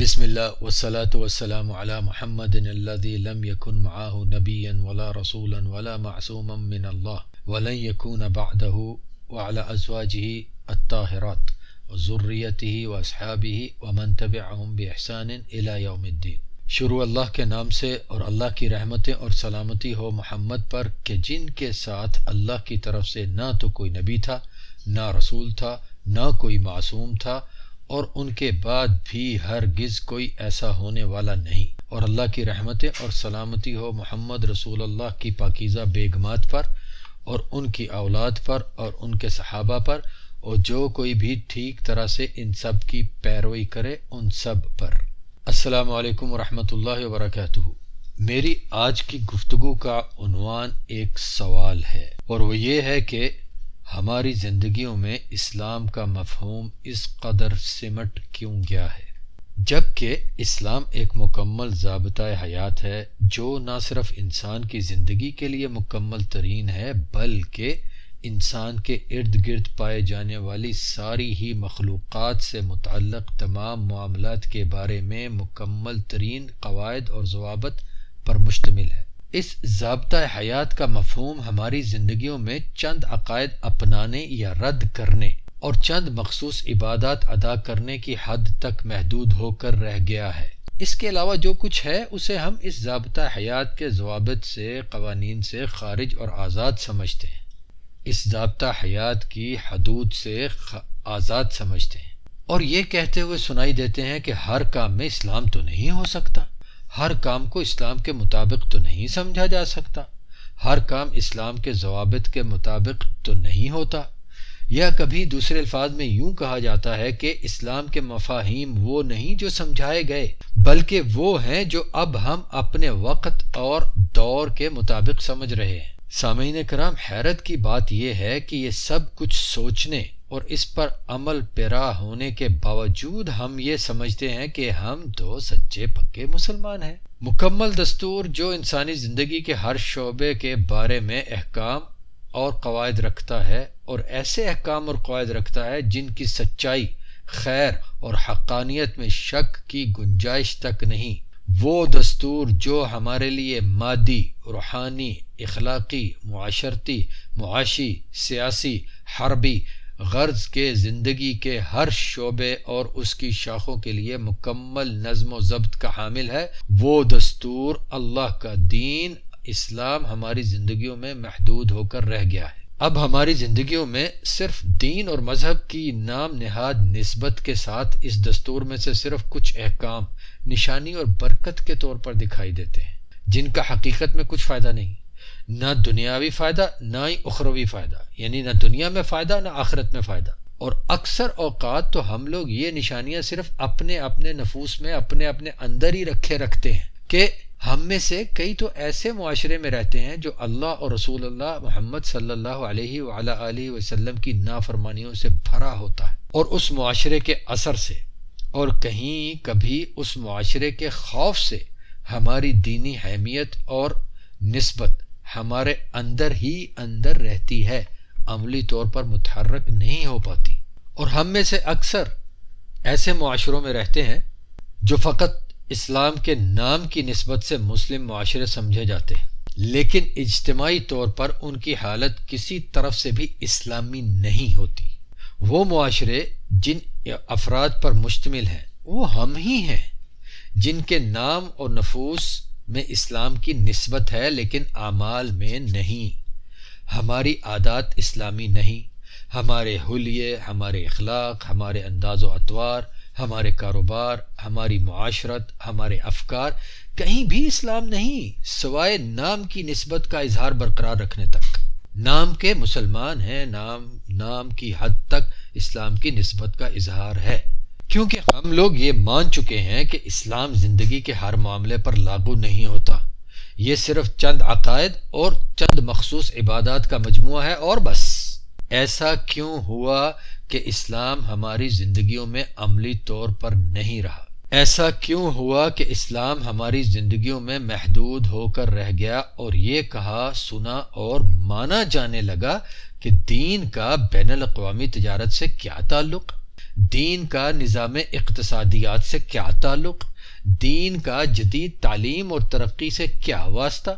بسم اللہ وسلاۃ وسلم علی محمد الذي لم يكن معه نبيا ولا رسولا ولا معصوما من الله ولن يكون بعده وعلى ازواجه الطاهرات وذريته واصحابه ومن تبعهم باحسان الى يوم الدين شروع اللہ کے نام سے اور اللہ کی رحمتیں اور سلامتی ہو محمد پر کہ جن کے ساتھ اللہ کی طرف سے نہ تو کوئی نبی تھا، نہ رسول تھا، نہ کوئی معصوم تھا اور ان کے بعد بھی ہرگز کوئی ایسا ہونے والا نہیں۔ اور اللہ کی رحمتیں اور سلامتی ہو محمد رسول اللہ کی پاکیزہ بیگمات پر اور ان کی اولاد پر اور ان کے صحابہ پر، اور جو کوئی بھی ٹھیک طرح سے ان سب کی پیروئی کرے ان سب پر۔ السلام علیکم ورحمۃ اللہ وبرکاتہ۔ میری آج کی گفتگو کا عنوان ایک سوال ہے اور وہ یہ ہے کہ ہماری زندگیوں میں اسلام کا مفہوم اس قدر سمٹ کیوں گیا ہے؟ جبکہ اسلام ایک مکمل ضابطۂ حیات ہے، جو نہ صرف انسان کی زندگی کے لیے مکمل ترین ہے، بلکہ انسان کے ارد گرد پائے جانے والی ساری ہی مخلوقات سے متعلق تمام معاملات کے بارے میں مکمل ترین قواعد اور ضوابط پر مشتمل ہے۔ اس ضابطہ حیات کا مفہوم ہماری زندگیوں میں چند عقائد اپنانے یا رد کرنے اور چند مخصوص عبادات ادا کرنے کی حد تک محدود ہو کر رہ گیا ہے۔ اس کے علاوہ جو کچھ ہے، اسے ہم اس ضابطہ حیات کے ضوابط سے، قوانین سے، خارج اور آزاد سمجھتے ہیں۔ اس ضابطہ حیات کی حدود سے آزاد سمجھتے ہیں۔ اور یہ کہتے ہوئے سنائی دیتے ہیں کہ ہر کام میں اسلام تو نہیں ہو سکتا۔ ہر کام کو اسلام کے مطابق تو نہیں سمجھا جا سکتا۔ ہر کام اسلام کے ضوابط کے مطابق تو نہیں ہوتا۔ یا کبھی دوسرے الفاظ میں یوں کہا جاتا ہے کہ اسلام کے مفاہیم وہ نہیں جو سمجھائے گئے، بلکہ وہ ہیں جو اب ہم اپنے وقت اور دور کے مطابق سمجھ رہے ہیں۔ سامعین کرام، حیرت کی بات یہ ہے کہ یہ سب کچھ سوچنے اور اس پر عمل پیرا ہونے کے باوجود ہم یہ سمجھتے ہیں کہ ہم تو سچے پکے مسلمان ہیں۔ مکمل دستور جو انسانی زندگی کے ہر شعبے کے بارے میں احکام اور قواعد رکھتا ہے اور ایسے احکام اور قواعد رکھتا ہے جن کی سچائی، خیر اور حقانیت میں شک کی گنجائش تک نہیں۔ وہ دستور جو ہمارے لیے مادی، روحانی، اخلاقی، معاشرتی، معاشی، سیاسی، حربی غرض کے زندگی کے ہر شعبے اور اس کی شاخوں کے لیے مکمل نظم و ضبط کا حامل ہے۔ وہ دستور اللہ کا دین، اسلام ہماری زندگیوں میں محدود ہو کر رہ گیا ہے۔ اب ہماری زندگیوں میں صرف دین اور مذہب کی نام نہاد نسبت کے ساتھ اس دستور میں سے صرف کچھ احکام، نشانی اور برکت کے طور پر دکھائی دیتے ہیں، جن کا حقیقت میں کچھ فائدہ نہیں۔ نہ دنیاوی فائدہ، نہ ہی اخروی فائدہ۔ یعنی نہ دنیا میں فائدہ نہ آخرت میں فائدہ۔ اور اکثر اوقات تو ہم لوگ یہ نشانیاں صرف اپنے اپنے نفوس میں، اپنے اپنے اندر ہی رکھے رکھتے ہیں کہ ہم میں سے کئی تو ایسے معاشرے میں رہتے ہیں جو اللہ اور رسول اللہ محمد صلی اللہ علیہ علیہ وسلم کی نافرمانیوں سے بھرا ہوتا ہے۔ اور اس معاشرے کے اثر سے، اور کہیں کبھی اس معاشرے کے خوف سے ہماری دینی اہمیت اور نسبت ہمارے اندر ہی اندر رہتی ہے۔ عملی طور پر متحرک نہیں ہو پاتی۔ اور ہم میں سے اکثر ایسے معاشروں میں رہتے ہیں جو فقط اسلام کے نام کی نسبت سے مسلم معاشرے سمجھے جاتے ہیں۔ لیکن اجتماعی طور پر ان کی حالت کسی طرف سے بھی اسلامی نہیں ہوتی۔ وہ معاشرے جن افراد پر مشتمل ہیں، وہ ہم ہی ہیں۔ جن کے نام اور نفوس میں اسلام کی نسبت ہے لیکن اعمال میں نہیں۔ ہماری عادات اسلامی نہیں۔ ہمارے حلیے، ہمارے اخلاق، ہمارے انداز و اطوار، ہمارے کاروبار، ہماری معاشرت، ہمارے افکار کہیں بھی اسلام نہیں، سوائے نام کی نسبت کا اظہار برقرار رکھنے تک۔ نام کے مسلمان ہیں، نام نام کی حد تک اسلام کی نسبت کا اظہار ہے۔ کیونکہ ہم لوگ یہ مان چکے ہیں کہ اسلام زندگی کے ہر معاملے پر لاگو نہیں ہوتا۔ یہ صرف چند عقائد اور چند مخصوص عبادات کا مجموعہ ہے اور بس۔ ایسا کیوں ہوا کہ اسلام ہماری زندگیوں میں عملی طور پر نہیں رہا؟ ایسا کیوں ہوا کہ اسلام ہماری زندگیوں میں محدود ہو کر رہ گیا اور یہ کہا، سنا اور مانا جانے لگا کہ دین کا بین الاقوامی تجارت سے کیا تعلق؟ دین کا نظام اقتصادیات سے کیا تعلق؟ دین کا جدید تعلیم اور ترقی سے کیا واسطہ؟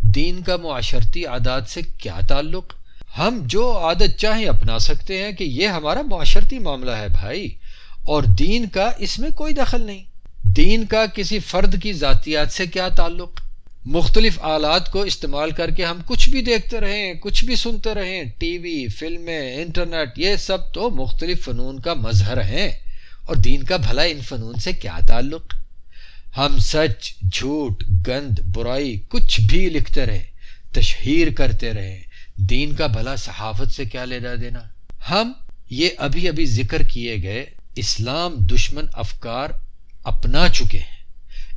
دین کا معاشرتی عادات سے کیا تعلق؟ ہم جو عادت چاہیں اپنا سکتے ہیں کہ یہ ہمارا معاشرتی معاملہ ہے بھائی، اور دین کا اس میں کوئی دخل نہیں۔ دین کا کسی فرد کی ذاتیات سے کیا تعلق؟ مختلف آلات کو استعمال کر کے ہم کچھ بھی دیکھتے رہیں، کچھ بھی سنتے رہیں۔ ٹی وی، فلمیں، انٹرنیٹ، یہ سب تو مختلف فنون کا مظہر ہیں۔ اور دین کا بھلا ان فنون سے کیا تعلق؟ ہم سچ، جھوٹ، گند، برائی کچھ بھی لکھتے رہیں، تشہیر کرتے رہیں، دین کا بھلا صحافت سے کیا لینا دینا؟ ہم یہ ابھی ابھی ذکر کیے گئے اسلام دشمن افکار اپنا چکے ہیں۔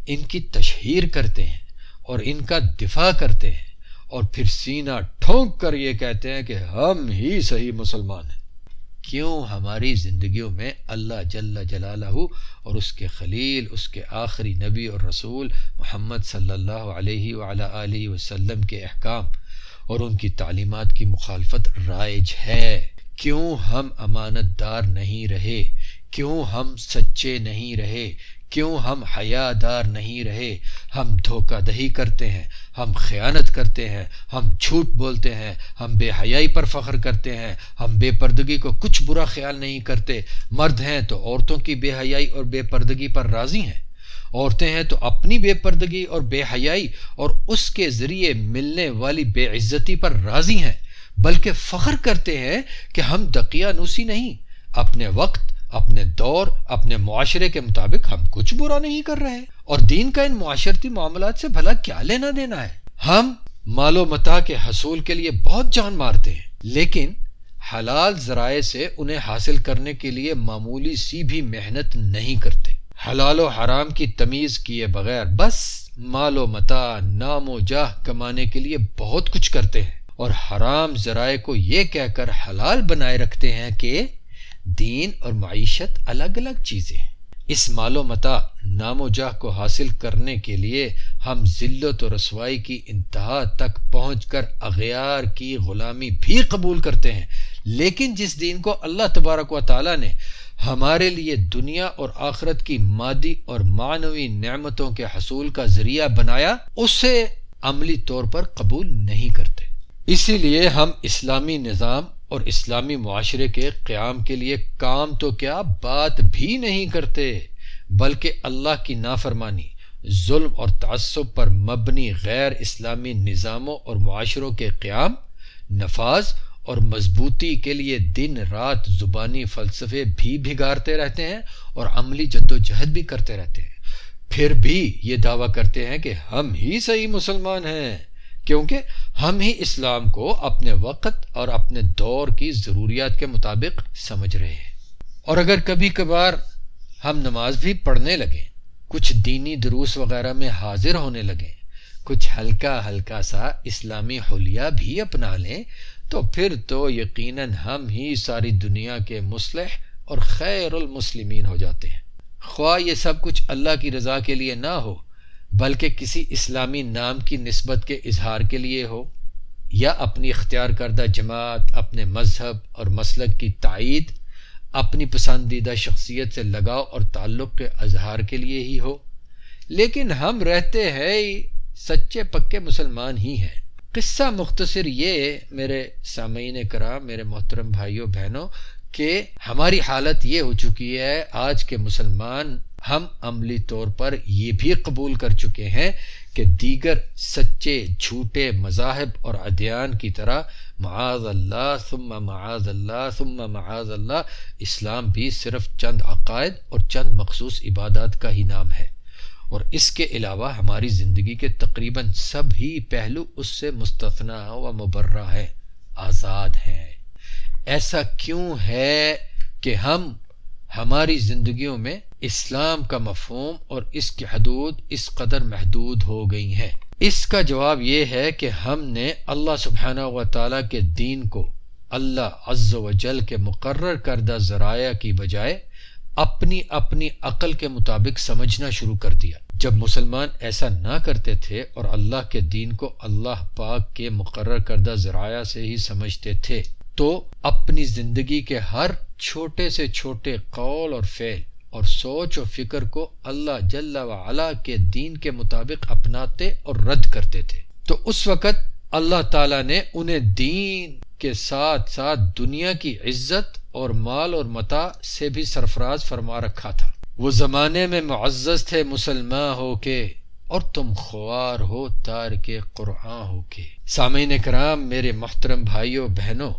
ان کی تشہیر کرتے ہیں اور ان کا دفاع کرتے ہیں اور پھر سینہ ٹھونک کر یہ کہتے ہیں کہ ہم ہی صحیح مسلمان ہیں۔ کیوں ہماری زندگیوں میں اللہ جل جلالہ اور اس کے خلیل، اس کے آخری نبی اور رسول محمد صلی اللہ علیہ وعلیٰ وسلم کے احکام اور ان کی تعلیمات کی مخالفت رائج ہے۔ کیوں ہم امانت دار نہیں رہے؟ کیوں ہم سچے نہیں رہے؟ کیوں ہم حیا دار نہیں رہے؟ ہم دھوکہ دہی کرتے ہیں، ہم خیانت کرتے ہیں، ہم جھوٹ بولتے ہیں، ہم بے حیائی پر فخر کرتے ہیں، ہم بے پردگی کو کچھ برا خیال نہیں کرتے۔ مرد ہیں تو عورتوں کی بے حیائی اور بے پردگی پر راضی ہیں۔ عورتیں ہیں تو اپنی بے پردگی اور بے حیائی اور اس کے ذریعے ملنے والی بے عزتی پر راضی ہیں۔ بلکہ فخر کرتے ہیں کہ ہم دقیہ نوسی نہیں، اپنے وقت اپنے دور، اپنے معاشرے کے مطابق ہم کچھ برا نہیں کر رہے۔ اور دین کا ان معاشرتی معاملات سے بھلا کیا لینا دینا ہے؟ ہم مال و متا کے حصول کے لیے بہت جان مارتے ہیں، لیکن حلال ذرائع سے انہیں حاصل کرنے کے لیے معمولی سی بھی محنت نہیں کرتے۔ حلال و حرام کی تمیز کیے بغیر بس مال و متا، نام و جاہ کمانے کے لیے بہت کچھ کرتے ہیں۔ اور حرام ذرائع کو یہ کہہ کر حلال بنائے رکھتے ہیں کہ دین اور معیشت الگ الگ چیزیں ہیں۔ اس مال و متا نام و جاہ کو حاصل کرنے کے لیے ہم ذلت و رسوائی کی انتہا تک پہنچ کر اغیار کی غلامی بھی قبول کرتے ہیں۔ لیکن جس دین کو اللہ تبارک و تعالیٰ نے ہمارے لیے دنیا اور آخرت کی مادی اور معنوی نعمتوں کے حصول کا ذریعہ بنایا، اسے عملی طور پر قبول نہیں کرتے۔ اسی لیے ہم اسلامی نظام اور اسلامی معاشرے کے قیام کے لیے کام تو کیا بات بھی نہیں کرتے، بلکہ اللہ کی نافرمانی، ظلم اور تعصب پر مبنی غیر اسلامی نظاموں اور معاشروں کے قیام، نفاذ اور مضبوطی کے لیے دن رات زبانی فلسفے بھی بھگارتے رہتے ہیں اور عملی جد و جہد بھی کرتے رہتے ہیں۔ پھر بھی یہ دعویٰ کرتے ہیں کہ ہم ہی صحیح مسلمان ہیں۔ کیونکہ ہم ہی اسلام کو اپنے وقت اور اپنے دور کی ضروریات کے مطابق سمجھ رہے ہیں۔ اور اگر کبھی کبھار ہم نماز بھی پڑھنے لگیں، کچھ دینی دروس وغیرہ میں حاضر ہونے لگیں، کچھ ہلکا ہلکا سا اسلامی حلیہ بھی اپنا لیں، تو پھر تو یقیناً ہم ہی ساری دنیا کے مسلح اور خیر المسلمین ہو جاتے ہیں۔ خواہ یہ سب کچھ اللہ کی رضا کے لیے نہ ہو بلکہ کسی اسلامی نام کی نسبت کے اظہار کے لیے ہو یا اپنی اختیار کردہ جماعت، اپنے مذہب اور مسلک کی تائید، اپنی پسندیدہ شخصیت سے لگاؤ اور تعلق کے اظہار کے لیے ہی ہو۔ لیکن ہم رہتے ہیں سچے پکے مسلمان ہی ہیں۔ قصہ مختصر یہ میرے سامعین کرام، میرے محترم بھائیوں، بہنوں، کہ ہماری حالت یہ ہو چکی ہے، آج کے مسلمان ہم عملی طور پر یہ بھی قبول کر چکے ہیں کہ دیگر سچے جھوٹے مذاہب اور ادیان کی طرح معاذ اللہ ثم معاذ اللہ ثم معاذ اللہ اسلام بھی صرف چند عقائد اور چند مخصوص عبادات کا ہی نام ہے۔ اور اس کے علاوہ ہماری زندگی کے تقریباً سب ہی پہلو اس سے مستفنا و مبرہ ہے آزاد ہیں۔ ایسا کیوں ہے کہ ہم ہماری زندگیوں میں اسلام کا مفہوم اور اس کی حدود اس قدر محدود ہو گئی ہیں۔ اس کا جواب یہ ہے کہ ہم نے اللہ سبحانہ و تعالیٰ کے دین کو اللہ عز و جل کے مقرر کردہ ذرائع کی بجائے اپنی اپنی عقل کے مطابق سمجھنا شروع کر دیا۔ جب مسلمان ایسا نہ کرتے تھے اور اللہ کے دین کو اللہ پاک کے مقرر کردہ ذرائع سے ہی سمجھتے تھے تو اپنی زندگی کے ہر چھوٹے سے چھوٹے قول اور فعل اور سوچ و فکر کو اللہ جل وعلا کے دین کے مطابق اپناتے اور رد کرتے تھے۔ تو اس وقت اللہ تعالیٰ نے انہیں دین کے ساتھ ساتھ دنیا کی عزت اور مال اور متا سے بھی سرفراز فرما رکھا تھا۔ وہ زمانے میں معزز تھے مسلمان ہو کے اور تم خوار ہو تار کے قرآن ہو کے۔ سامعین کرام، میرے محترم بھائیوں بہنوں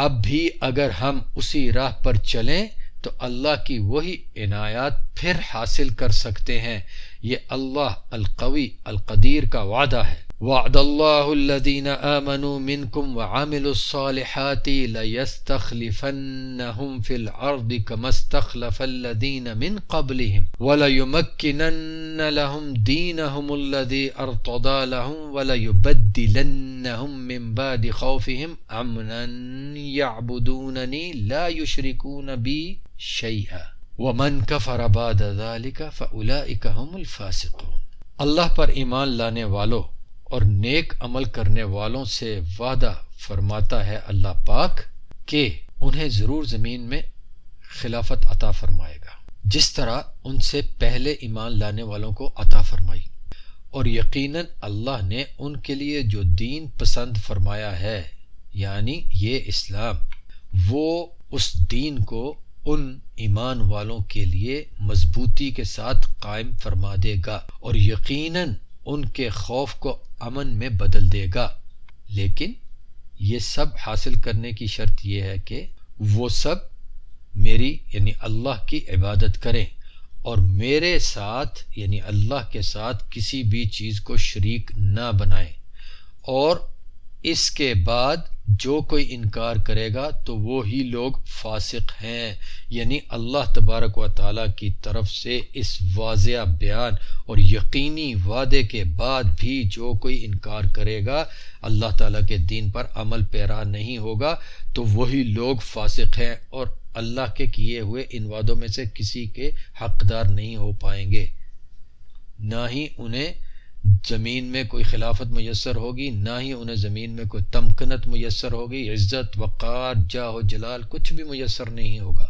اب بھی اگر ہم اسی راہ پر چلیں تو اللہ کی وہی عنایات پھر حاصل کر سکتے ہیں۔ یہ اللہ القوی القدیر کا وعدہ ہے۔ وعد الله الذين آمنوا منكم وعملوا الصالحات ليستخلفنهم في الأرض كما استخلف الذين من قبلهم وليمكنن لهم دينهم الذي أرتضى لهم وليبدلنهم من بعد خوفهم أمنا يعبدونني لا يشركون بي شيئا ومن كفر بعد ذلك فأولئك هم الفاسقون۔ اللہ پر ایمان لانے والوں اور نیک عمل کرنے والوں سے وعدہ فرماتا ہے اللہ پاک کہ انہیں ضرور زمین میں خلافت عطا فرمائے گا۔ جس طرح ان سے پہلے ایمان لانے والوں کو عطا فرمائی۔ اور یقیناً اللہ نے ان کے لیے جو دین پسند فرمایا ہے یعنی یہ اسلام، وہ اس دین کو ان ایمان والوں کے لیے مضبوطی کے ساتھ قائم فرما دے گا اور یقیناً ان کے خوف کو امن میں بدل دے گا۔ لیکن یہ سب حاصل کرنے کی شرط یہ ہے کہ وہ سب میری یعنی اللہ کی عبادت کریں اور میرے ساتھ یعنی اللہ کے ساتھ کسی بھی چیز کو شریک نہ بنائیں اور اس کے بعد جو کوئی انکار کرے گا تو وہی لوگ فاسق ہیں۔ یعنی اللہ تبارک و تعالیٰ کی طرف سے اس واضح بیان اور یقینی وعدے کے بعد بھی جو کوئی انکار کرے گا، اللہ تعالیٰ کے دین پر عمل پیرا نہیں ہوگا، تو وہی لوگ فاسق ہیں اور اللہ کے کیے ہوئے ان وعدوں میں سے کسی کے حقدار نہیں ہو پائیں گے۔ نہ ہی انہیں زمین میں کوئی خلافت میسر ہوگی، نہ ہی انہیں زمین میں کوئی تمکنت میسر ہوگی، عزت، وقار جا و جلال کچھ بھی میسر نہیں ہوگا۔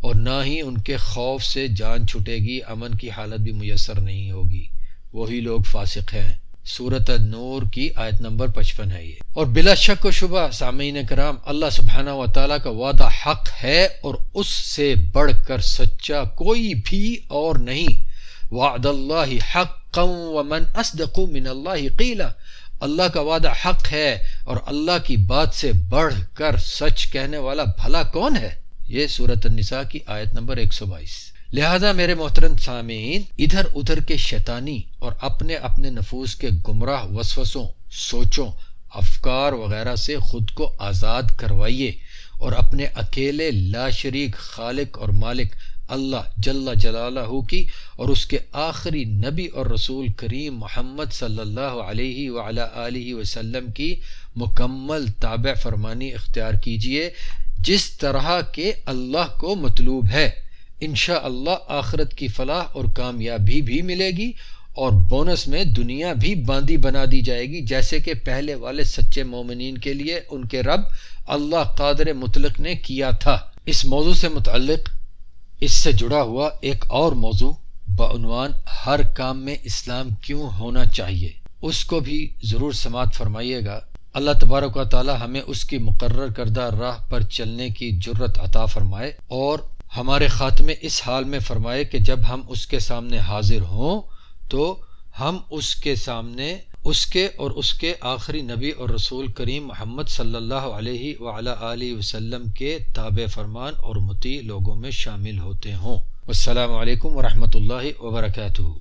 اور نہ ہی ان کے خوف سے جان چھٹے گی، امن کی حالت بھی میسر نہیں ہوگی۔ وہی لوگ فاسق ہیں۔ صورت نور کی آیت نمبر پچپن ہے یہ۔ اور بلا شک و شبہ سامعین کرام، اللہ سبحانہ و تعالیٰ کا وعدہ حق ہے اور اس سے بڑھ کر سچا کوئی بھی اور نہیں۔ وعد اللہ حق ومن اصدق من اللہ قیلا۔ اللہ کا وعدہ حق ہے اور اللہ کی بات سے بڑھ کر سچ کہنے والا بھلا کون ہے؟ یہ صورت النساء کی آیت نمبر 122 لہذا میرے محترم سامعین، ادھر ادھر کے شیطانی اور اپنے اپنے نفوس کے گمراہ وسوسوں، سوچوں، افکار وغیرہ سے خود کو آزاد کروائیے اور اپنے اکیلے لا شریک خالق اور مالک اللہ جل جلالہ کی اور اس کے آخری نبی اور رسول کریم محمد صلی اللہ علیہ وعلی آلہ وسلم کی مکمل تابع فرمانی اختیار کیجیے جس طرح کے اللہ کو مطلوب ہے۔ انشاء اللہ آخرت کی فلاح اور کامیابی بھی ملے گی اور بونس میں دنیا بھی باندھی بنا دی جائے گی۔ جیسے کہ پہلے والے سچے مومنین کے لیے ان کے رب اللہ قادر مطلق نے کیا تھا۔ اس موضوع سے متعلق اس سے جڑا ہوا ایک اور موضوع بعنوان ہر کام میں اسلام کیوں ہونا چاہیے؟ اس کو بھی ضرور سماعت فرمائیے گا۔ اللہ تبارک و تعالی ہمیں اس کی مقرر کردہ راہ پر چلنے کی جرت عطا فرمائے اور ہمارے خاتمے اس حال میں فرمائے کہ جب ہم اس کے سامنے حاضر ہوں تو ہم اس کے سامنے اس کے اور اس کے آخری نبی اور رسول کریم محمد صلی اللہ علیہ وعلی علیہ وسلم کے تابع فرمان اور متی لوگوں میں شامل ہوتے ہوں۔ السلام علیکم ورحمۃ اللہ وبرکاتہ۔